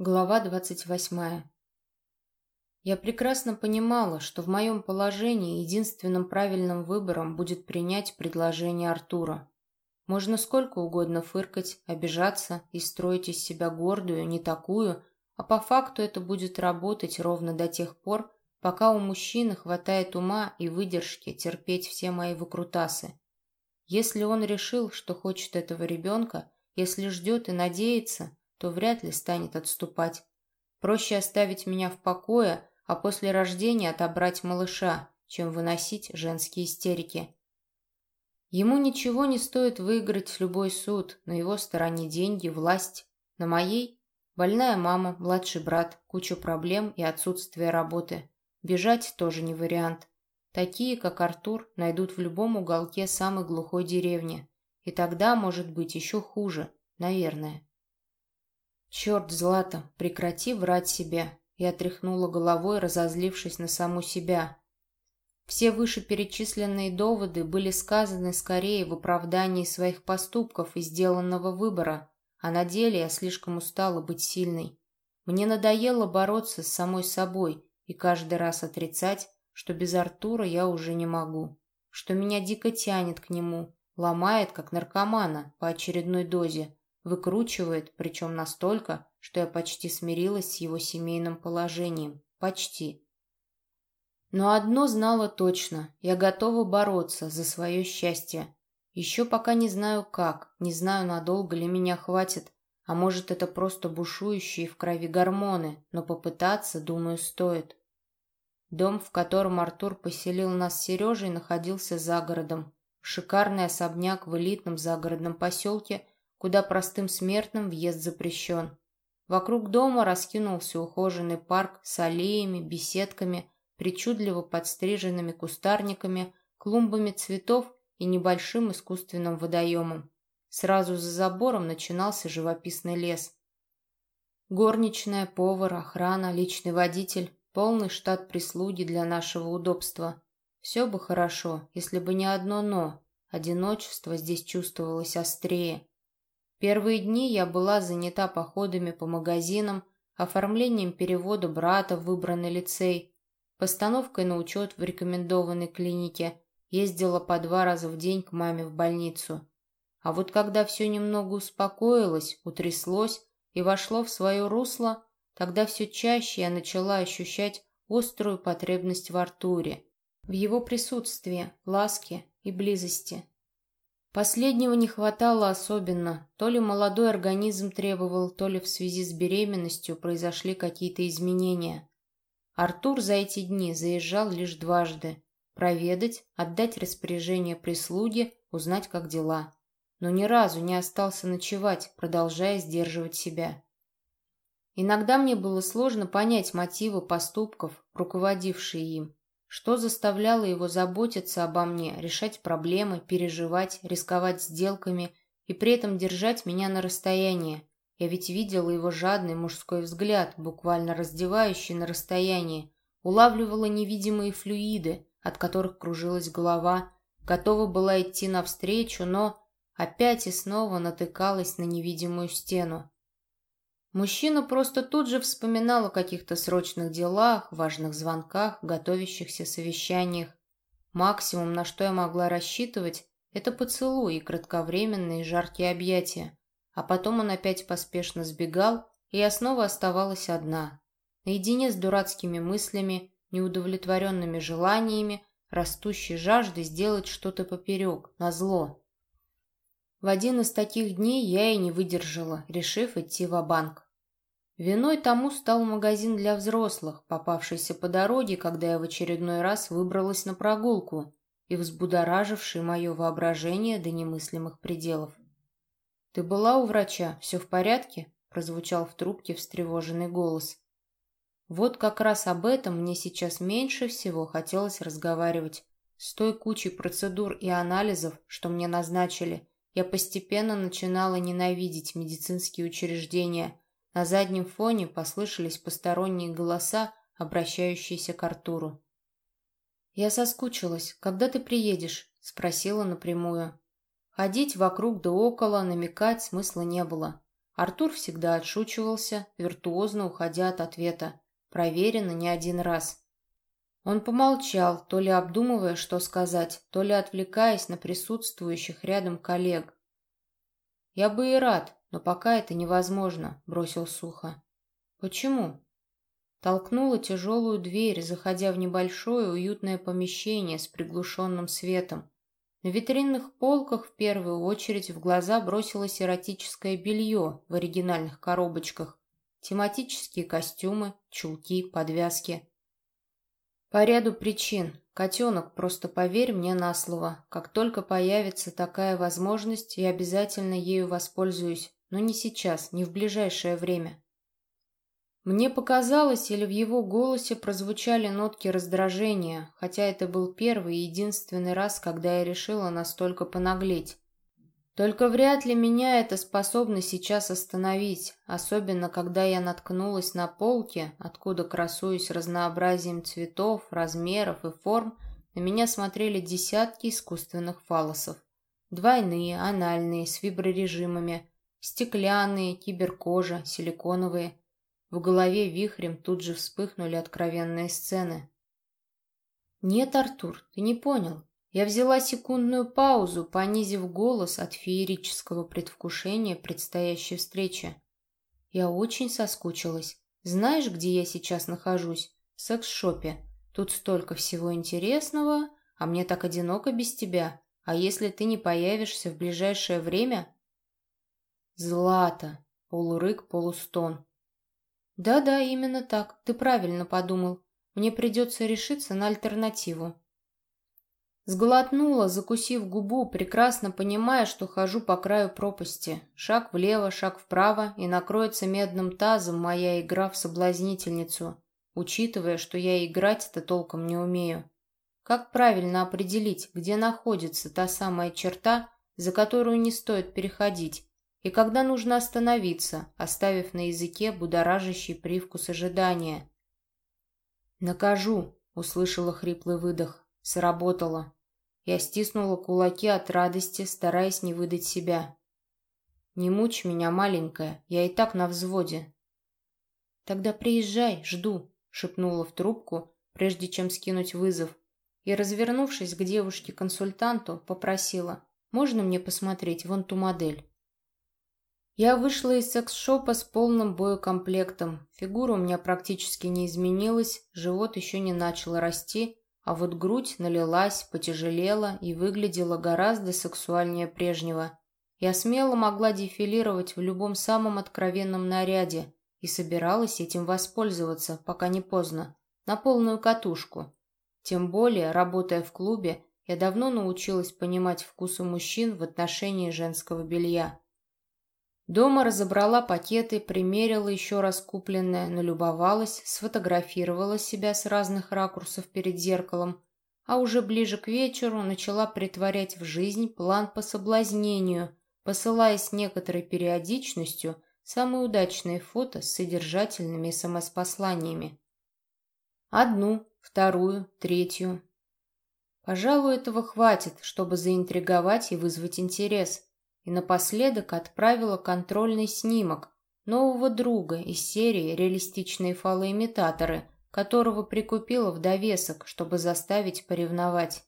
Глава двадцать восьмая. Я прекрасно понимала, что в моем положении единственным правильным выбором будет принять предложение Артура. Можно сколько угодно фыркать, обижаться и строить из себя гордую, не такую, а по факту это будет работать ровно до тех пор, пока у мужчины хватает ума и выдержки терпеть все мои выкрутасы. Если он решил, что хочет этого ребенка, если ждет и надеется, то вряд ли станет отступать. Проще оставить меня в покое, а после рождения отобрать малыша, чем выносить женские истерики. Ему ничего не стоит выиграть любой суд, на его стороне деньги, власть, на моей – больная мама, младший брат, куча проблем и отсутствие работы. Бежать тоже не вариант. Такие, как Артур, найдут в любом уголке самой глухой деревни. И тогда может быть еще хуже, наверное. «Черт, Злата, прекрати врать себе!» Я тряхнула головой, разозлившись на саму себя. Все вышеперечисленные доводы были сказаны скорее в оправдании своих поступков и сделанного выбора, а на деле я слишком устала быть сильной. Мне надоело бороться с самой собой и каждый раз отрицать, что без Артура я уже не могу, что меня дико тянет к нему, ломает, как наркомана, по очередной дозе, Выкручивает, причем настолько, что я почти смирилась с его семейным положением. Почти. Но одно знала точно. Я готова бороться за свое счастье. Еще пока не знаю как, не знаю, надолго ли меня хватит, а может, это просто бушующие в крови гормоны, но попытаться, думаю, стоит. Дом, в котором Артур поселил нас с Сережей, находился за городом. Шикарный особняк в элитном загородном поселке – куда простым смертным въезд запрещен. Вокруг дома раскинулся ухоженный парк с аллеями, беседками, причудливо подстриженными кустарниками, клумбами цветов и небольшим искусственным водоемом. Сразу за забором начинался живописный лес. Горничная, повар, охрана, личный водитель, полный штат прислуги для нашего удобства. Все бы хорошо, если бы не одно «но». Одиночество здесь чувствовалось острее. Первые дни я была занята походами по магазинам, оформлением перевода брата в выбранный лицей, постановкой на учет в рекомендованной клинике, ездила по два раза в день к маме в больницу. А вот когда все немного успокоилось, утряслось и вошло в свое русло, тогда все чаще я начала ощущать острую потребность в Артуре, в его присутствии, ласке и близости. Последнего не хватало особенно. То ли молодой организм требовал, то ли в связи с беременностью произошли какие-то изменения. Артур за эти дни заезжал лишь дважды. Проведать, отдать распоряжение прислуге, узнать, как дела. Но ни разу не остался ночевать, продолжая сдерживать себя. Иногда мне было сложно понять мотивы поступков, руководившие им. Что заставляло его заботиться обо мне, решать проблемы, переживать, рисковать сделками и при этом держать меня на расстоянии? Я ведь видела его жадный мужской взгляд, буквально раздевающий на расстоянии, улавливала невидимые флюиды, от которых кружилась голова, готова была идти навстречу, но опять и снова натыкалась на невидимую стену. Мужчина просто тут же вспоминал о каких-то срочных делах, важных звонках, готовящихся совещаниях. Максимум, на что я могла рассчитывать, это поцелуй и кратковременные жаркие объятия. А потом он опять поспешно сбегал, и я снова оставалась одна. Наедине с дурацкими мыслями, неудовлетворенными желаниями, растущей жаждой сделать что-то поперек, назло. В один из таких дней я и не выдержала, решив идти в банк Виной тому стал магазин для взрослых, попавшийся по дороге, когда я в очередной раз выбралась на прогулку и взбудораживший мое воображение до немыслимых пределов. «Ты была у врача? Все в порядке?» – прозвучал в трубке встревоженный голос. Вот как раз об этом мне сейчас меньше всего хотелось разговаривать. С той кучей процедур и анализов, что мне назначили, я постепенно начинала ненавидеть медицинские учреждения. На заднем фоне послышались посторонние голоса, обращающиеся к Артуру. «Я соскучилась. Когда ты приедешь?» — спросила напрямую. Ходить вокруг да около, намекать смысла не было. Артур всегда отшучивался, виртуозно уходя от ответа. Проверено не один раз. Он помолчал, то ли обдумывая, что сказать, то ли отвлекаясь на присутствующих рядом коллег. «Я бы и рад, но пока это невозможно», — бросил сухо. «Почему?» Толкнула тяжелую дверь, заходя в небольшое уютное помещение с приглушенным светом. На витринных полках в первую очередь в глаза бросилось эротическое белье в оригинальных коробочках, тематические костюмы, чулки, подвязки. По ряду причин. Котенок, просто поверь мне на слово. Как только появится такая возможность, я обязательно ею воспользуюсь. Но не сейчас, не в ближайшее время. Мне показалось, или в его голосе прозвучали нотки раздражения, хотя это был первый и единственный раз, когда я решила настолько понаглеть. Только вряд ли меня это способно сейчас остановить, особенно когда я наткнулась на полке, откуда, красуясь разнообразием цветов, размеров и форм, на меня смотрели десятки искусственных фалосов. Двойные, анальные, с виброрежимами, стеклянные, киберкожа, силиконовые – в голове вихрем тут же вспыхнули откровенные сцены. «Нет, Артур, ты не понял. Я взяла секундную паузу, понизив голос от феерического предвкушения предстоящей встречи. Я очень соскучилась. Знаешь, где я сейчас нахожусь? В секс-шопе. Тут столько всего интересного, а мне так одиноко без тебя. А если ты не появишься в ближайшее время...» «Злата!» — полурык, полустон. «Да-да, именно так. Ты правильно подумал. Мне придется решиться на альтернативу». Сглотнула, закусив губу, прекрасно понимая, что хожу по краю пропасти. Шаг влево, шаг вправо, и накроется медным тазом моя игра в соблазнительницу, учитывая, что я играть-то толком не умею. Как правильно определить, где находится та самая черта, за которую не стоит переходить, и когда нужно остановиться, оставив на языке будоражащий привкус ожидания. «Накажу!» — услышала хриплый выдох. Сработало. Я стиснула кулаки от радости, стараясь не выдать себя. «Не мучь меня, маленькая, я и так на взводе». «Тогда приезжай, жду», — шепнула в трубку, прежде чем скинуть вызов, и, развернувшись к девушке-консультанту, попросила, «Можно мне посмотреть вон ту модель?» Я вышла из секс-шопа с полным боекомплектом. Фигура у меня практически не изменилась, живот еще не начал расти, а вот грудь налилась, потяжелела и выглядела гораздо сексуальнее прежнего. Я смело могла дефилировать в любом самом откровенном наряде и собиралась этим воспользоваться, пока не поздно, на полную катушку. Тем более, работая в клубе, я давно научилась понимать вкусы мужчин в отношении женского белья. Дома разобрала пакеты, примерила еще раз купленное, налюбовалась, сфотографировала себя с разных ракурсов перед зеркалом, а уже ближе к вечеру начала притворять в жизнь план по соблазнению, посылая с некоторой периодичностью самые удачные фото с содержательными СМС-посланиями. Одну, вторую, третью. Пожалуй, этого хватит, чтобы заинтриговать и вызвать интерес – и напоследок отправила контрольный снимок нового друга из серии «Реалистичные фалоимитаторы», которого прикупила в довесок, чтобы заставить поревновать.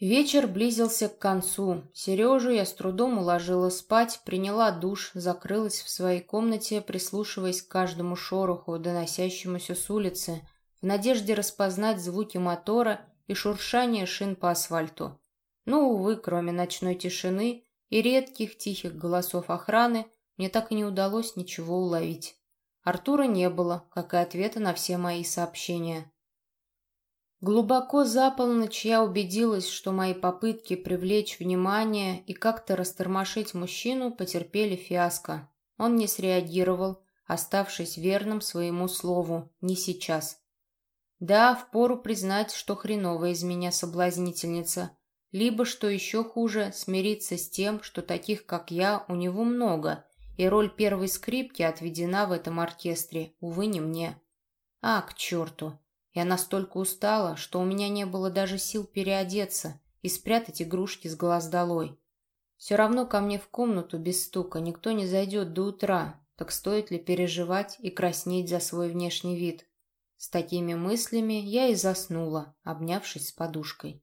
Вечер близился к концу. Сережу я с трудом уложила спать, приняла душ, закрылась в своей комнате, прислушиваясь к каждому шороху, доносящемуся с улицы, в надежде распознать звуки мотора и шуршание шин по асфальту. Но, увы, кроме ночной тишины, и редких тихих голосов охраны мне так и не удалось ничего уловить. Артура не было, как и ответа на все мои сообщения. Глубоко за полночь я убедилась, что мои попытки привлечь внимание и как-то растормошить мужчину потерпели фиаско. Он не среагировал, оставшись верным своему слову «не сейчас». Да, впору признать, что хреновая из меня соблазнительница, либо, что еще хуже, смириться с тем, что таких, как я, у него много, и роль первой скрипки отведена в этом оркестре, увы, не мне. А, к черту! Я настолько устала, что у меня не было даже сил переодеться и спрятать игрушки с глаз долой. Все равно ко мне в комнату без стука никто не зайдет до утра, так стоит ли переживать и краснеть за свой внешний вид? С такими мыслями я и заснула, обнявшись с подушкой.